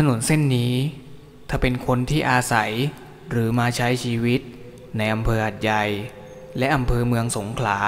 ถนนเส้นนี้ ถ้าเป็นคนที่อาศัยหรือมาใช้ชีวิต ในอำเภอหัดใหญ่ และอำเภอเมืองสงขลา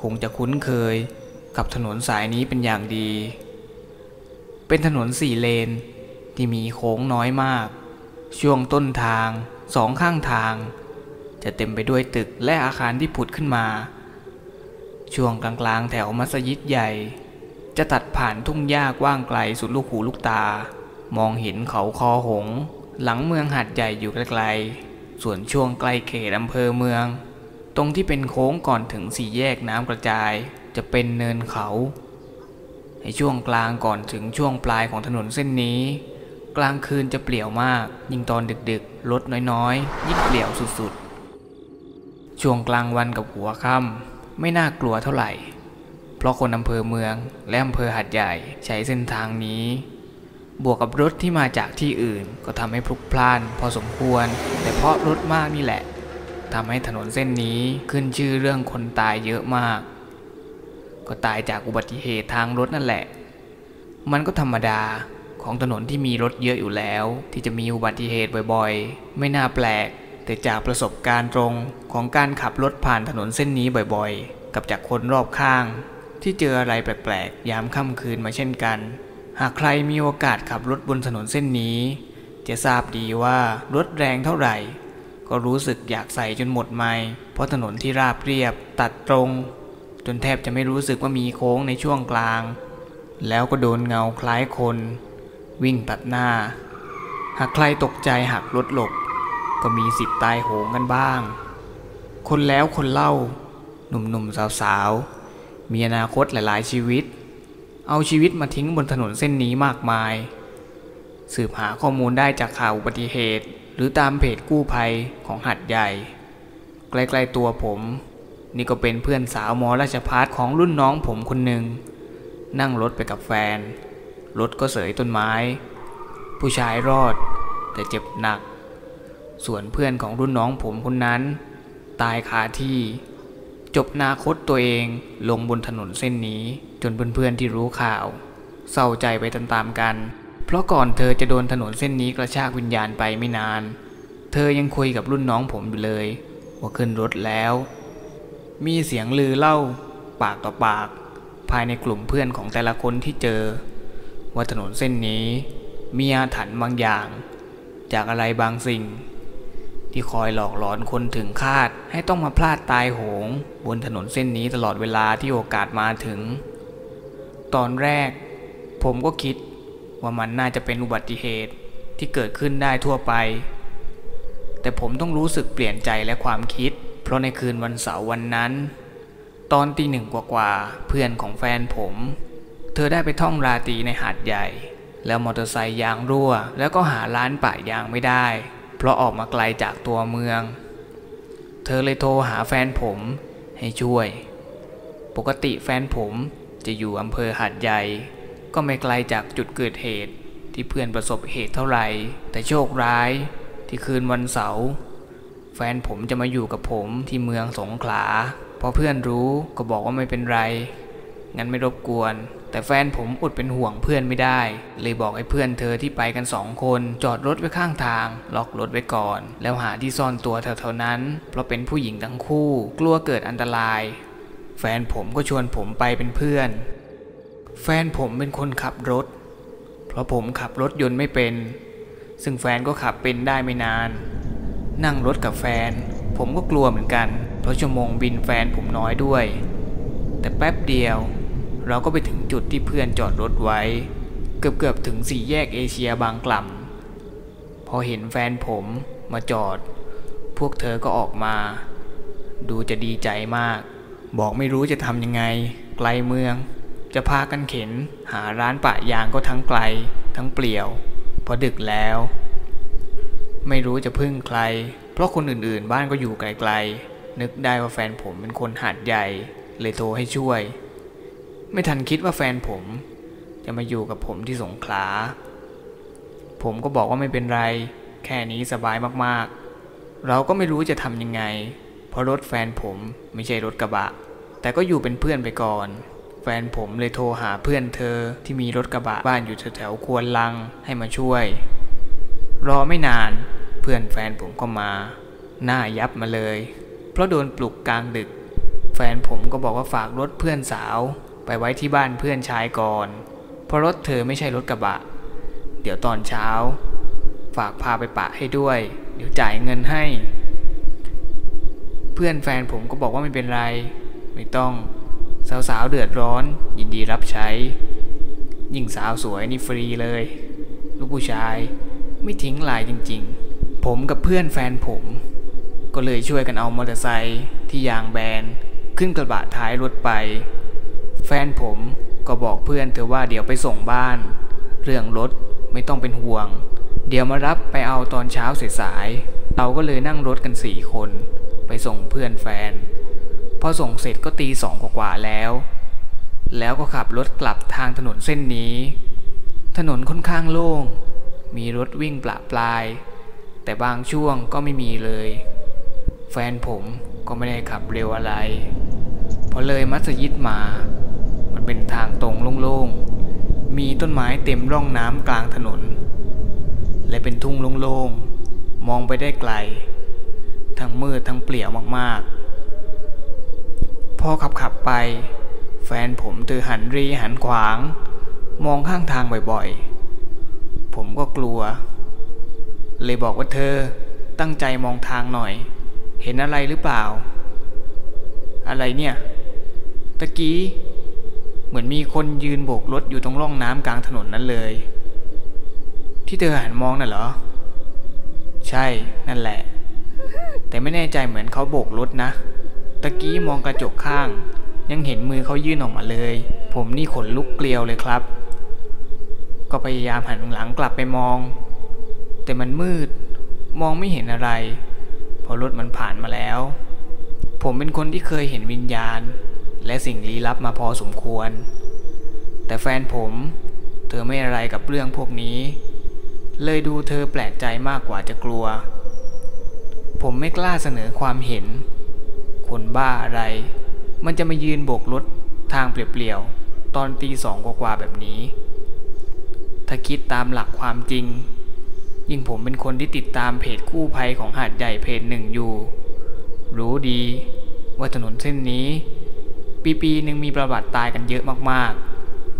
คงจะคุ้นเคยกับถนนสายนี้เป็นอย่างดี เป็นถนนสี่เลนที่มีโค้งน้อยมาก ช่วงต้นทางสองข้างทาง จะเต็มไปด้วยตึกและอาคารที่ผุดขึ้นมา ช่วงกลางๆแถวมัสยิดใหญ่ จะตัดผ่านทุ่งหญ้ากว้างไกลสุดลูกหูลูกตา มองเห็นเขาคอหง หลังเมืองหัดใหญ่อยู่ไกลๆ ส่วนช่วงใกล้เขตอำเภอเมือง ตรงที่เป็นโค้งก่อนถึงสี่แยกน้ำกระจาย จะเป็นเนินเขา ในช่วงกลางก่อนถึงช่วงปลายของถนนเส้นนี้ กลางคืนจะเปลี่ยวมาก ยิ่งตอนดึกๆ รถน้อยๆ ยิ่งเปลี่ยวสุดๆ ช่วงกลางวันกับหัวค่ำไม่น่ากลัวเท่าไหร่ เพราะคนอำเภอเมืองและอำเภอหัดใหญ่ใช้เส้นทางนี้ บวกกับรถที่มาจากที่อื่นก็ทำให้พลุกพล่านพอสมควร แต่เพราะรถมากนี่แหละทำให้ถนนเส้นนี้ขึ้นชื่อเรื่องคนตายเยอะมาก ก็ตายจากอุบัติเหตุทางรถนั่นแหละ มันก็ธรรมดาของถนนที่มีรถเยอะอยู่แล้ว ที่จะมีอุบัติเหตุบ่อยๆ ไม่น่าแปลก แต่จากประสบการณ์ตรงของการขับรถผ่านถนนเส้นนี้บ่อยๆ กับจากคนรอบข้าง ที่เจออะไรแปลกๆ ยามค่ำคืนมาเช่นกัน หากใครมีโอกาสขับรถบนถนนเส้นนี้ จะทราบดีว่ารถแรงเท่าไหร่ ก็รู้สึกอยากใส่จนหมดไม่เพราะถนนที่ราบเรียบตัดตรง จนแทบจะไม่รู้สึกว่ามีโค้งในช่วงกลาง แล้วก็โดนเงาคล้ายคน วิ่งตัดหน้า หากใครตกใจหักรถหลบ ก็มีสิทธิ์ตายโหงกันบ้าง คนแล้วคนเล่า หนุ่มๆสาวๆมีอนาคตหลายๆชีวิต เอาชีวิตมาทิ้งบนถนนเส้นนี้มากมาย สืบหาข้อมูลได้จากข่าวอุบัติเหตุ หรือตามเพจกู้ภัยของหัดใหญ่ ใกล้ๆตัวผม นี่ก็เป็นเพื่อนสาวมอราชพัฒของรุ่นน้องผมคนหนึ่ง นั่งรถไปกับแฟน รถก็เสยต้นไม้ ผู้ชายรอด แต่เจ็บหนัก ส่วนเพื่อนของรุ่นน้องผมคนนั้น ตายคาที่ จบนาคตตัวเองลงบนถนนเส้นนี้ จนเพื่อนๆที่รู้ข่าว เศร้าใจไปตามๆกัน เพราะก่อนเธอจะโดนถนนเส้นนี้กระชากวิญญาณไปไม่นาน เธอยังคุยกับรุ่นน้องผมอยู่เลยว่าขึ้นรถแล้ว มีเสียงลือเล่า ปากต่อปาก ภายในกลุ่มเพื่อนของแต่ละคนที่เจอ ว่าถนนเส้นนี้ มีอาถรรพ์บางอย่าง จากอะไรบางสิ่ง ที่คอยหลอกหลอนคนถึงคาดให้ต้องมาพลาดตายโหง บนถนนเส้นนี้ตลอดเวลาที่โอกาสมาถึง ตอนแรก ผมก็คิดว่ามันน่าจะเป็นอุบัติเหตุที่เกิดขึ้นได้ทั่วไป แต่ผมต้องรู้สึกเปลี่ยนใจและความคิด เพราะในคืนวันเสาร์วันนั้น ตอนตีหนึ่งกว่าๆเพื่อนของแฟนผม เธอได้ไปท่องราตรีในหาดใหญ่ แล้วมอเตอร์ไซค์ยางรั่ว แล้วก็หาร้านป่ายางไม่ได้ เพราะออกมาไกลจากตัวเมือง เธอเลยโทรหาแฟนผมให้ช่วย ปกติแฟนผม จะอยู่อำเภอหาดใหญ่ ก็ไม่ไกลจากจุดเกิดเหตุที่เพื่อนประสบเหตุเท่าไหร่ แต่โชคร้ายที่คืนวันเสาร์แฟนผมจะมาอยู่กับผมที่เมืองสงขลาพอเพื่อนรู้ก็บอกว่าไม่เป็นไร งั้นไม่รบกวน แต่แฟนผมอดเป็นห่วงเพื่อนไม่ได้ เลยบอกให้เพื่อนเธอที่ไปกันสองคน จอดรถไว้ข้างทาง ล็อกรถไว้ก่อน แล้วหาที่ซ่อนตัวแถวๆนั้น เพราะเป็นผู้หญิงทั้งคู่ กลัวเกิดอันตราย แฟนผมก็ชวนผมไปเป็นเพื่อน แฟนผมเป็นคนขับรถ เพราะผมขับรถยนต์ไม่เป็น ซึ่งแฟนก็ขับเป็นได้ไม่นาน นั่งรถกับแฟน ผมก็กลัวเหมือนกัน เพราะชั่วโมงบินแฟนผมน้อยด้วย แต่แป๊บเดียว เราก็ไปถึงจุดที่เพื่อนจอดรถไว้ เกือบเกือบๆถึงสี่แยกเอเชียบางกล่ำพอเห็นแฟนผมมาจอด พวกเธอก็ออกมา ดูจะดีใจมาก บอกไม่รู้จะทำยังไง ไกลเมือง จะพากันเข็น หาร้านปะยางก็ทั้งไกล ทั้งเปลี่ยว พอดึกแล้ว ไม่รู้จะพึ่งใคร เพราะคนอื่นๆ บ้านก็อยู่ไกลๆ นึกได้ว่าแฟนผมเป็นคนหาดใหญ่ เลยโทรให้ช่วย ไม่ทันคิดว่าแฟนผม จะมาอยู่กับผมที่สงขลา ผมก็บอกว่าไม่เป็นไร แค่นี้สบายมากๆ เราก็ไม่รู้จะทำยังไง เพราะรถแฟนผมไม่ใช่รถกระบะ แต่ก็อยู่เป็นเพื่อนไปก่อน แฟนผมเลยโทรหาเพื่อนเธอที่มีรถกระบะบ้านอยู่แถวๆควนลังให้มาช่วย รอไม่นานเพื่อนแฟนผมก็มา หน้ายับมาเลย เพราะโดนปลุกกลางดึก แฟนผมก็บอกว่าฝากรถเพื่อนสาว ไปไว้ที่บ้านเพื่อนชายก่อน เพราะรถเธอไม่ใช่รถกระบะ เดี๋ยวตอนเช้า ฝากพาไปปะให้ด้วย เดี๋ยวจ่ายเงินให้ เพื่อนแฟนผมก็บอกว่าไม่เป็นไร ไม่ต้องสาวๆเดือดร้อน ยินดีรับใช้ ยิ่งสาวสวยนี่ฟรีเลย ลูกผู้ชายไม่ทิ้งลายจริงๆ ผมกับเพื่อนแฟนผม ก็เลยช่วยกันเอามอเตอร์ไซค์ที่ยางแบน ขึ้นกระบะท้ายรถไป แฟนผมก็บอกเพื่อนเธอว่าเดี๋ยวไปส่งบ้าน เรื่องรถไม่ต้องเป็นห่วง เดี๋ยวมารับไปเอาตอนเช้าสายๆเราก็เลยนั่งรถกันสี่คน ไปส่งเพื่อนแฟน พอส่งเสร็จก็ตีสองกว่าแล้ว แล้วก็ขับรถกลับทางถนนเส้นนี้ ถนนค่อนข้างโล่ง มีรถวิ่งปละปลาย แต่บางช่วงก็ไม่มีเลย แฟนผมก็ไม่ได้ขับเร็วอะไร พอเลยมัสยิดมา มันเป็นทางตรงโล่งๆ มีต้นไม้เต็มร่องน้ำกลางถนน และเป็นทุ่งโล่งๆ มองไปได้ไกล ทั้งมืดทั้งเปลี่ยวมากๆ พอขับขับไป แฟนผมเธอหันรีหันขวาง มองข้างทางบ่อยๆ ผมก็กลัว เลยบอกว่าเธอตั้งใจมองทางหน่อย เห็นอะไรหรือเปล่า อะไรเนี่ย ตะกี้ เหมือนมีคนยืนโบกรถอยู่ตรงร่องน้ำกลางถนนนั้นเลย ที่เธอหันมองน่ะเหรอ ใช่นั่นแหละ แต่ไม่แน่ใจเหมือนเขาโบกรถนะ ตะกี้มองกระจกข้าง ยังเห็นมือเขายื่นออกมาเลย ผมนี่ขนลุกเกลียวเลยครับ ก็พยายามหันหลังกลับไปมอง แต่มันมืด มองไม่เห็นอะไรเพราะรถมันผ่านมาแล้ว ผมเป็นคนที่เคยเห็นวิญญาณ และสิ่งลี้ลับมาพอสมควร แต่แฟนผม เธอไม่อะไรกับเรื่องพวกนี้ เลยดูเธอแปลกใจมากกว่าจะกลัว ผมไม่กล้าเสนอความเห็น คนบ้าอะไร มันจะมายืนโบกรถทางเปลี่ยวๆ ตอนตีสองกว่าๆแบบนี้ ถ้าคิดตามหลักความจริง ยิ่งผมเป็นคนที่ติดตามเพจกู้ภัยของหาดใหญ่เพจหนึ่งอยู่ รู้ดีว่าถนนเส้นนี้ ปีปีหนึ่งมีประวัติตายกันเยอะมาก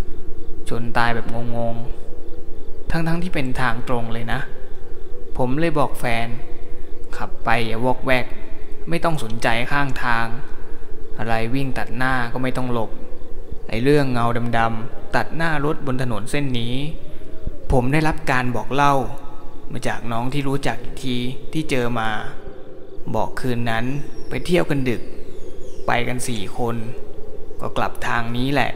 ๆ จนตายแบบงงๆ ทั้งๆทที่เป็นทางตรงเลยนะ ผมเลยบอกแฟน ขับไปอย่าวอกแวก ไม่ต้องสนใจข้างทาง อะไรวิ่งตัดหน้าก็ไม่ต้องหลบ ไอ้เรื่องเงาดำๆตัดหน้ารถบนถนนเส้นนี้ ผมได้รับการบอกเล่า มาจากน้องที่รู้จักอีกทีที่เจอมา บอกคืนนั้นไปเที่ยวกันดึก ไปกันสี่คน ก็กลับทางนี้แหละ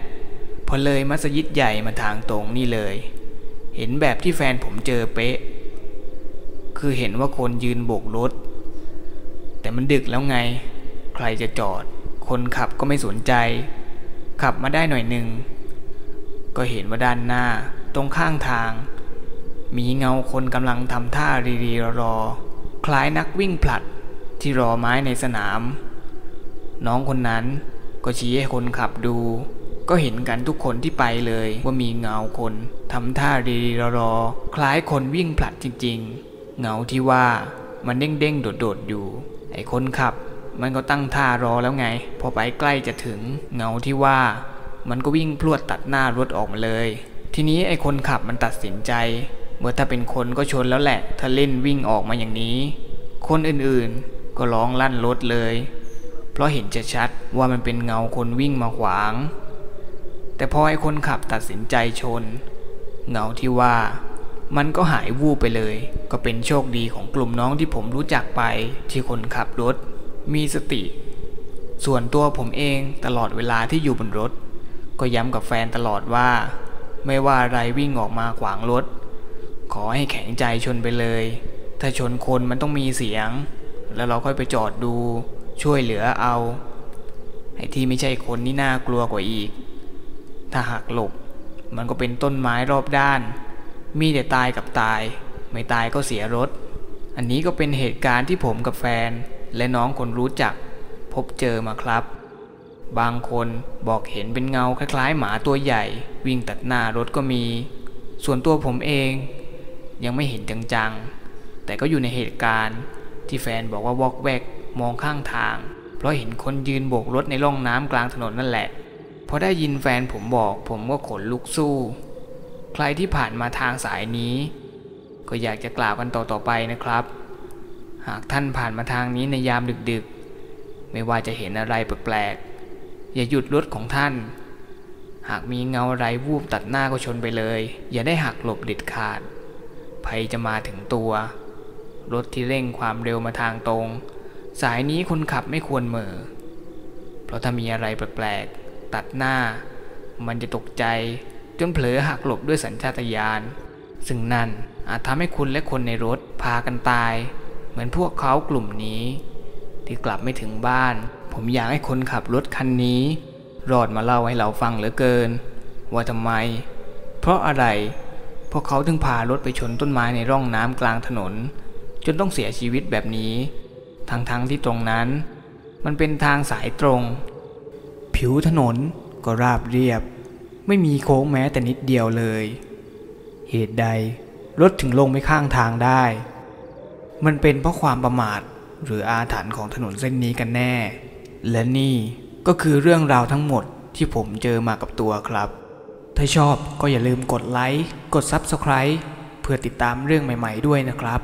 พอเลยมัสยิดใหญ่มาทางตรงนี่เลย เห็นแบบที่แฟนผมเจอเป๊ะ คือเห็นว่าคนยืนโบกรถ แต่มันดึกแล้วไง ใครจะจอด คนขับก็ไม่สนใจ ขับมาได้หน่อยหนึ่ง ก็เห็นว่าด้านหน้าตรงข้างทาง มีเงาคนกำลังทำท่ารีรีรอ คล้ายนักวิ่งผลัดที่รอไม้ในสนาม น้องคนนั้นก็ชี้ให้คนขับดู ก็เห็นกันทุกคนที่ไปเลยว่ามีเงาคนทำท่ารีรีรอ คล้ายคนวิ่งผลัดจริง ๆ เงาที่ว่ามันเด้งๆโดดๆอยู่ ไอ้คนขับ มันก็ตั้งท่ารอแล้วไง พอไปใกล้จะถึงเงาที่ว่า มันก็วิ่งพรวดตัดหน้ารถออกมาเลย ทีนี้ไอ้คนขับมันตัดสินใจ เมื่อถ้าเป็นคนก็ชนแล้วแหละ ถ้าเล่นวิ่งออกมาอย่างนี้ คนอื่นๆก็ร้องลั่นรถเลย เพราะเห็นจะชัดว่ามันเป็นเงาคนวิ่งมาขวาง แต่พอไอ้คนขับตัดสินใจชน เงาที่ว่า มันก็หายวูบไปเลย ก็เป็นโชคดีของกลุ่มน้องที่ผมรู้จักไปที่คนขับรถ มีสติ ส่วนตัวผมเองตลอดเวลาที่อยู่บนรถ ก็ย้ำกับแฟนตลอดว่า ไม่ว่าอะไรวิ่งออกมาขวางรถ ขอให้แข็งใจชนไปเลย ถ้าชนคนมันต้องมีเสียง แล้วเราค่อยไปจอดดู ช่วยเหลือเอาไอ้ที่ไม่ใช่คนนี่น่ากลัวกว่าอีก ถ้าหักหลบ มันก็เป็นต้นไม้รอบด้าน มีแต่ตายกับตาย ไม่ตายก็เสียรถ อันนี้ก็เป็นเหตุการณ์ที่ผมกับแฟน และน้องคนรู้จัก พบเจอมาครับ บางคนบอกเห็นเป็นเงาคล้ายๆ หมาตัวใหญ่ วิ่งตัดหน้ารถก็มี ส่วนตัวผมเอง ยังไม่เห็นจังๆ แต่ก็อยู่ในเหตุการณ์ที่แฟนบอกว่าวอกแวกมองข้างทาง เพราะเห็นคนยืนโบกรถในร่องน้ำกลางถนนนั่นแหละพอได้ยินแฟนผมบอก ผมก็ขนลุกสู้ ใครที่ผ่านมาทางสายนี้ ก็อยากจะกล่าวกันต่อๆไปนะครับ หากท่านผ่านมาทางนี้ในยามดึกๆ ไม่ว่าจะเห็นอะไรแปลกๆ อย่าหยุดรถของท่าน หากมีเงาอะไรวูบตัดหน้าก็ชนไปเลย อย่าได้หักหลบเด็ดขาด ภัยจะมาถึงตัว รถที่เร่งความเร็วมาทางตรง สายนี้คนขับไม่ควรเหม่อ เพราะถ้ามีอะไรแปลกๆ ตัดหน้า มันจะตกใจ จนเผลอหักหลบด้วยสัญชาตญาณ ซึ่งนั่นอาจทำให้คุณและคนในรถพากันตาย เหมือนพวกเขากลุ่มนี้ ที่กลับไม่ถึงบ้าน ผมอยากให้คนขับรถคันนี้ รอดมาเล่าให้เราฟังเหลือเกิน ว่าทำไม เพราะอะไร พวกเขาถึงพารถไปชนต้นไม้ในร่องน้ำกลางถนน จนต้องเสียชีวิตแบบนี้ ทั้งๆทที่ตรงนั้น มันเป็นทางสายตรง ผิวถนนก็ราบเรียบ ไม่มีโค้งแม้แต่นิดเดียวเลย เหตุใดรถถึงลงไม่ข้างทางได้ มันเป็นเพราะความประมาทหรืออาถรรพ์ของถนนเส้นนี้กันแน่ และนี่ก็คือเรื่องราวทั้งหมดที่ผมเจอมากับตัวครับ ถ้าชอบก็อย่าลืมกดไลค์ กด Subscribe เพื่อติดตามเรื่องใหม่ ๆ ด้วยนะครับ